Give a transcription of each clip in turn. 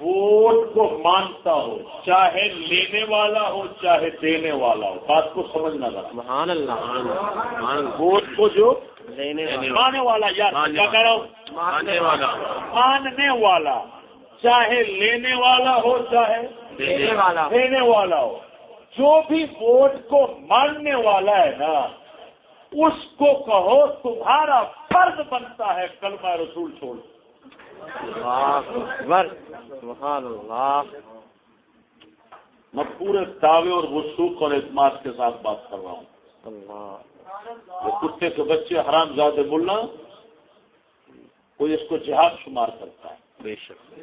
Vote کو مانتا ہو چاہے لینے والا ہو چاہے دینے والا ہو۔ بات کو سمجھنا سبحان اللہ۔ ووٹ کو جو مانے والا۔ یار کیا کہہ رہا ہوں؟ ماننے والا۔ ماننے والا۔ چاہے لینے والا ہو چاہے دینے والا ہو۔ جو بھی ووٹ کو ماننے والا ہے نا اس کو کہو تمہارا فرض بنتا ہے کلمہ رسول چھوڑ۔ اکبر سبحان اللہ۔ میں پورے دعوے اور وسوخ اور اعتماد کے ساتھ بات کر رہا ہوں۔ اللہ۔ وہ کتے کے بچے حرام زیادہ بولنا کوئی اس کو جہاد شمار کرتا ہے۔ بے شک۔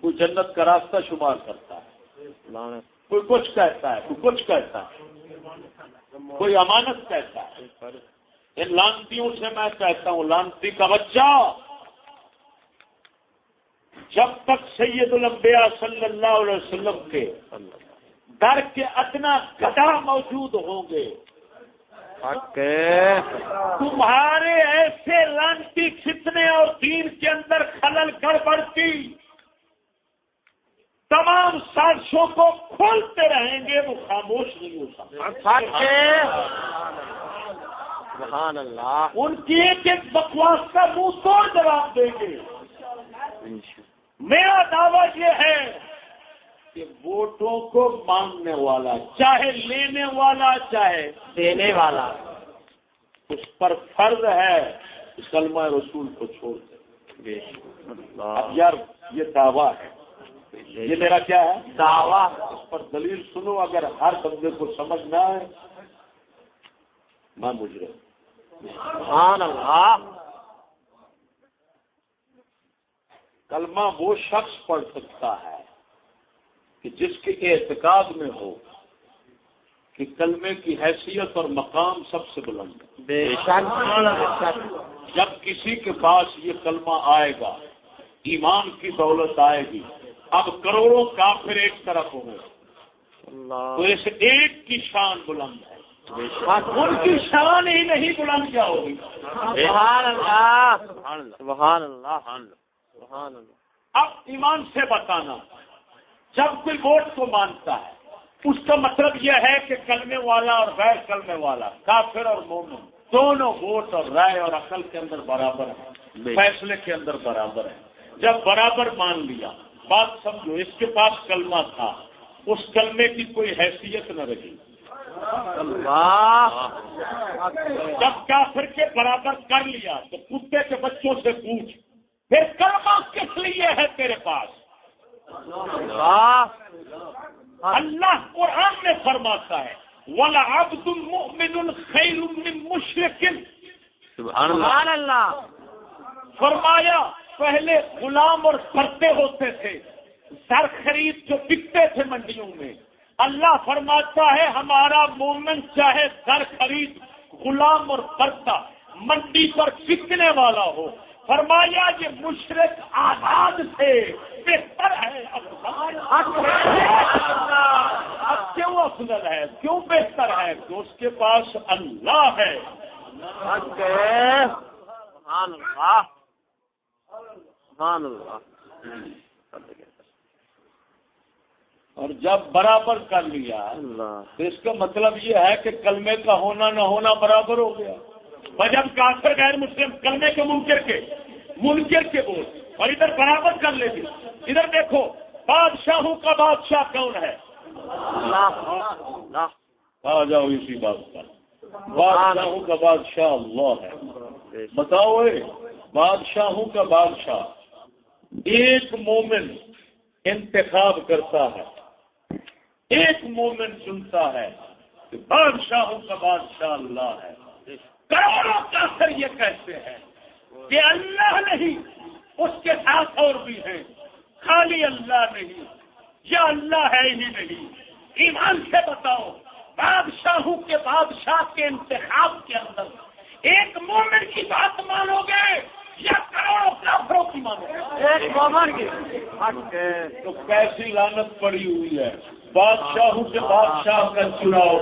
کوئی جنت کا راستہ شمار کرتا ہے۔ کوئی کچھ کہتا ہے کوئی کچھ کہتا ہے۔ کوئی امانت کہتا ہے۔ ان لانتیوں سے میں کہتا ہوں لانتی کا بچہ۔ جب تک سید الانبیاء صلی اللہ علیہ وسلم کے در کے اتنا گدا موجود ہوں گے تمہارے ایسے لانتی فتنے اور دین کے اندر خلل گڑبڑ کی تمام سازشوں کو کھولتے رہیں گے وہ خاموش نہیں ہو اللہ۔ ان کی ایک ایک بکواس کا منہ توڑ جواب دیں گے۔ میرا دعویٰ یہ ہے کہ ووٹوں کو مانگنے والا چاہے لینے والا چاہے دینے والا اس پر فرض ہے کلمہ رسول کو چھوڑ دے۔ اب یار یہ دعویٰ ہے۔ یہ میرا کیا ہے؟ دعویٰ۔ اس پر دلیل سنو اگر ہر بندے کو سمجھ نہ آئے میں مجرے سبحان اللہ۔ کلمہ وہ شخص پڑھ سکتا ہے کہ جس کے اعتقاد میں ہو کہ کلمے کی حیثیت اور مقام سب سے بلند ہے۔ بے جب کسی کے پاس یہ کلمہ آئے گا ایمان کی دولت آئے گی اب کروڑوں کافر ایک طرف ہوں گے۔ تو اس ایک کی شان بلند ہے۔ ان کی شان ہی نہیں بلند کیا ہوگی۔ سبحان اللہ۔ سبحان اللہ۔ اب ایمان سے بتانا جب کوئی ووٹ کو مانتا ہے اس کا مطلب یہ ہے کہ کلمے والا اور غیر کلمے والا کافر اور مومن دونوں ووٹ اور رائے اور عقل کے اندر برابر بے- فیصلے کے اندر برابر ہے۔ جب برابر مان لیا بات سمجھو اس کے پاس کلمہ تھا اس کلمے کی کوئی حیثیت نہ رہی۔ جب کافر کے برابر کر لیا تو کتے کے بچوں سے پوچھ پھر کلمہ کس لیے ہے تیرے پاس؟ اللہ۔ قرآن میں فرماتا ہے ولا عبد المؤمن خیر من مشرک سبحان اللہ۔ اللہ۔ فرمایا پہلے غلام اور کرتے ہوتے تھے سر خرید جو بکتے تھے منڈیوں میں۔ اللہ فرماتا ہے ہمارا مومن چاہے سر خرید غلام اور کرتا منڈی پر بکنے والا ہو۔ فرمایا یہ مشرق آزاد تھے بہتر ہے اب کیوں افضل ہے؟ کیوں بہتر ہے؟ کہ اس کے پاس اللہ ہے۔ حق ہے۔ سبحان اللہ۔ سبحان اللہ۔ اور جب برابر کر لیا تو اس کا مطلب یہ ہے کہ کلمے کا ہونا نہ ہونا برابر ہو گیا۔ جب کافر غیر مسلم کلمے کے منکر کے منکر کے بول اور ادھر برابر کر لے گی ادھر دیکھو بادشاہوں کا بادشاہ کون ہے؟ آ جاؤ اسی بات پر۔ بادشاہوں کا بادشاہ اللہ ہے۔ بتاؤ بادشاہوں کا بادشاہ ایک مومن انتخاب کرتا ہے ایک مومن چنتا ہے کہ بادشاہوں کا بادشاہ اللہ ہے۔ کروڑوں کافر یہ کہتے ہیں کہ اللہ نہیں اس کے ساتھ اور بھی ہیں۔ خالی اللہ نہیں یا اللہ ہے ہی نہیں۔ ایمان سے بتاؤ بادشاہوں کے بادشاہ کے انتخاب کے اندر ایک مومن کی بات مانو گے یا کروڑوں کافروں کی مانو گے؟ ایک مومن کی۔ تو کیسی لانت پڑی ہوئی ہے؟ بادشاہوں کے بادشاہ کا چناؤ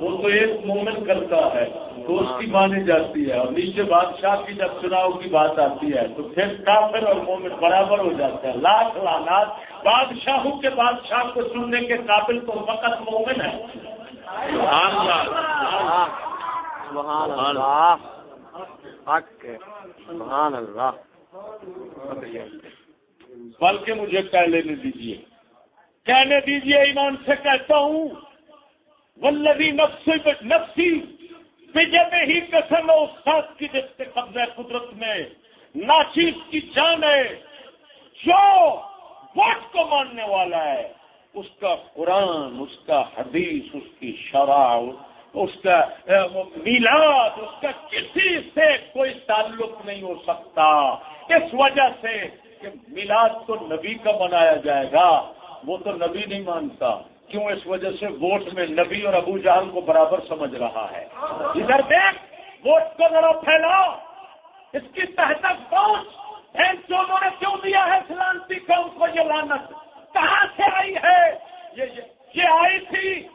وہ تو ایک مومن کرتا ہے تو اس کی مانی جاتی ہے اور نیچے بادشاہ کی جب چناؤ کی بات آتی ہے تو پھر کافر اور مومن برابر ہو جاتا ہے لاکھ لانات بادشاہوں کے بادشاہ کو چننے کے قابل تو فقط مومن ہے۔ بلکہ مجھے کہہ لینے دیجیے کہنے دیجیے ایمان سے کہتا ہوں ولدی نفسی نفسی بجے میں ہی قسم اس ساتھ کی جس سے قبضہ قدرت میں، ناچیز کی جان ہے، جو ووٹ کو ماننے والا ہے، اس کا قرآن، اس کا حدیث، اس کی شرح اس کا میلاد، اس کا کسی سے کوئی تعلق نہیں ہو سکتا۔ اس وجہ سے کہ میلاد تو نبی کا منایا جائے گا۔ وہ تو نبی نہیں مانتا۔ کیوں؟ اس وجہ سے ووٹ میں نبی اور ابو جہل کو برابر سمجھ رہا ہے۔ ادھر دیکھ، ووٹ کو ذرا پھیلاؤ۔ اس کی تحت پہنچ چونوں نے کیوں دیا ہے سلامتی قوم کو یہ لانت کہاں سے آئی ہے؟ یہ آئی تھی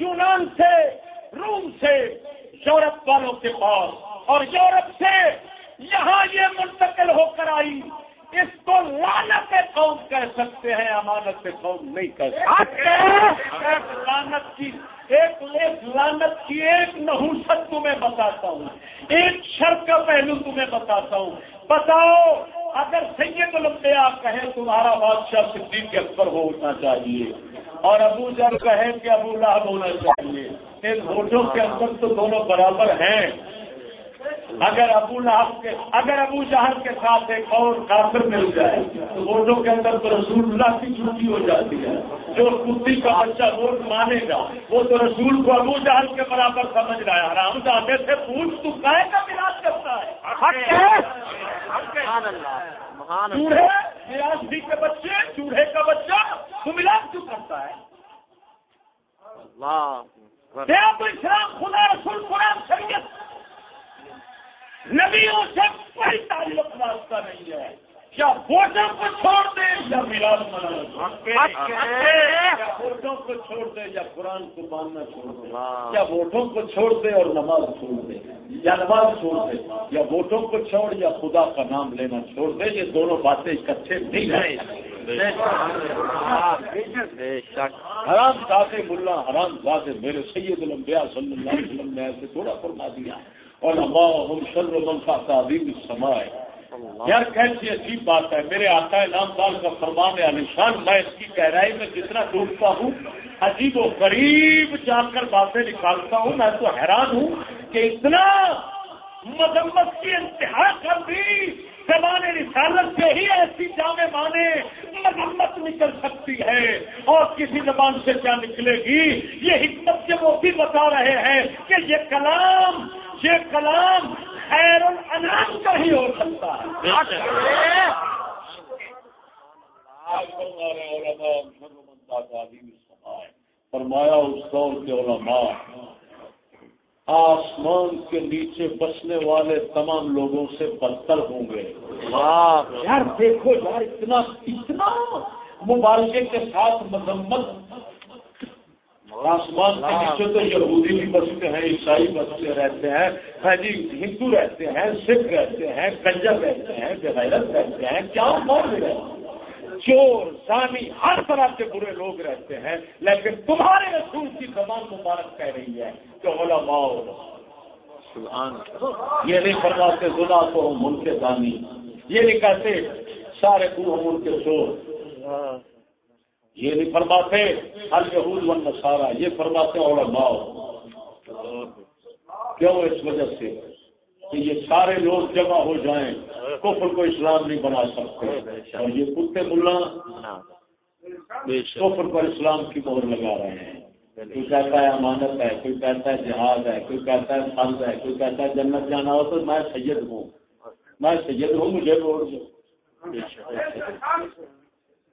یونان سے، روم سے، یورپ والوں کے پاس۔ اور یورپ سے یہاں یہ منتقل ہو کر آئی۔ اس کو لانت قوم کہہ سکتے ہیں امانت قوم نہیں کہہ سکتے۔ ایک لانت کی ایک ایک لانت کی ایک نحوست تمہیں بتاتا ہوں۔ ایک شرط کا پہلو تمہیں بتاتا ہوں۔ بتاؤ اگر سید الانبیاء کہیں تمہارا بادشاہ صدیق کے اکبر ہونا چاہیے اور ابو جب کہیں کہ ابو لہب ہونا چاہیے ان ووٹوں کے اندر تو دونوں برابر ہیں۔ اگر ابو لہب کے اگر ابو جہل کے ساتھ ایک اور کافر مل جائے تو ووٹوں کے اندر تو رسول اللہ کی چھٹی ہو جاتی ہے۔ جو کتی کا بچہ ووٹ مانے گا وہ تو رسول کو ابو جہل کے برابر سمجھ رہا ہے۔ رام جانے سے پوچھ تو کا ملاج کرتا ہے۔ چوڑے ریاستی کے بچے چوڑے کا بچہ تو ملاج کیوں کرتا ہے؟ اسلام خدا رسول قرآن شریعت نبیوں سے کوئی تعلق واسطہ نہیں ہے۔ کیا ووٹوں کو چھوڑ دے یا میلاد ووٹوں کو؟ چھوڑ دے یا قرآن کو ماننا چھوڑ دے؟ یا ووٹوں کو چھوڑ دے اور نماز چھوڑ دے؟ یا نماز چھوڑ دے؟ یا ووٹوں کو چھوڑ یا خدا کا نام لینا چھوڑ دے؟ یہ دونوں باتیں اکٹھے نہیں ہیں۔ حرام ذات ملا حرام ذات میرے سید الانبیاء صلی اللہ علیہ وسلم نے ایسے تھوڑا فرما دیا۔ اور ہم شر منفا تعلیم سمائے یار کیسی عجیب بات ہے. میرے آتا ہے نام سال کا فرمان ہے نشان میں اس کی گہرائی میں جتنا ڈوبتا ہوں عجیب و غریب جا کر باتیں نکالتا ہوں میں تو حیران ہوں کہ اتنا مذمت کی انتہا کر دی زبان رسالت سے ہی ایسی جامع مانے مذمت نکل سکتی ہے۔ اور کسی زبان سے کیا نکلے گی؟ یہ حکمت کے وہ بھی بتا رہے ہیں کہ یہ کلام یہ کلام خیر الانام کا ہی ہو سکتا ہے۔ فرمایا اس دور کے علماء آسمان کے نیچے بسنے والے تمام لوگوں سے بدتر ہوں گے۔ یار دیکھو یار اتنا اتنا مبالغے کے ساتھ مذمت آسمان کے نیچے تو یہودی بھی بستے ہیں عیسائی بستے رہتے ہیں ہاں جی ہندو رہتے ہیں سکھ رہتے ہیں کنجر رہتے ہیں بغیرت رہتے ہیں کیا مر رہے ہیں؟ چور سانی ہر طرح کے برے لوگ رہتے ہیں لیکن تمہارے رسول کی زبان مبارک کہہ رہی ہے کہ علماء یہ نہیں فرماتے گنا تو ہم ملک دانی یہ نہیں کہتے سارے کو ملک کے چور۔ یہ نہیں فرماتے ہر یہود و نصارہ یہ فرماتے علماء۔ کیوں؟ اس وجہ سے کہ یہ سارے لوگ جمع ہو جائیں، کفر کو اسلام نہیں بنا سکتے۔ اور یہ کتے ملا کفر پر اسلام کی مہر لگا رہے ہیں۔ کوئی کہتا ہے امانت ہے، کوئی کہتا ہے جہاز ہے، کوئی کہتا ہے فرض ہے، کوئی کہتا ہے جنت جانا ہو تو میں سید ہوں۔ میں سید ہوں، مجھے ووٹ دو۔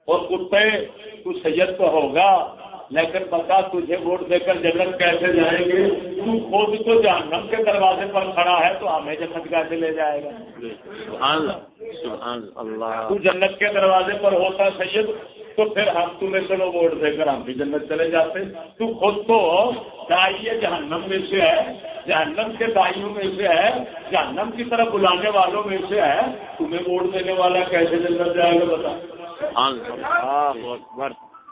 اور کتے تو سید تو ہوگا لیکن بتا تجھے ووٹ دے کر جنت کیسے جائیں گے تو خود تو جہنم کے دروازے پر کھڑا ہے تو ہمیں جنت کیسے لے جائے گا؟ تو جنت کے دروازے پر ہوتا سید تو پھر ہم تمہیں چلو ووٹ دے کر ہم بھی جنت چلے جاتے۔ تو خود تو دائیں جہنم میں سے ہے جہنم کے دائیوں میں سے ہے جہنم کی طرف بلانے والوں میں سے ہے۔ تمہیں ووٹ دینے والا کیسے جنت جائے گا بتا۔ اللہ اکبر۔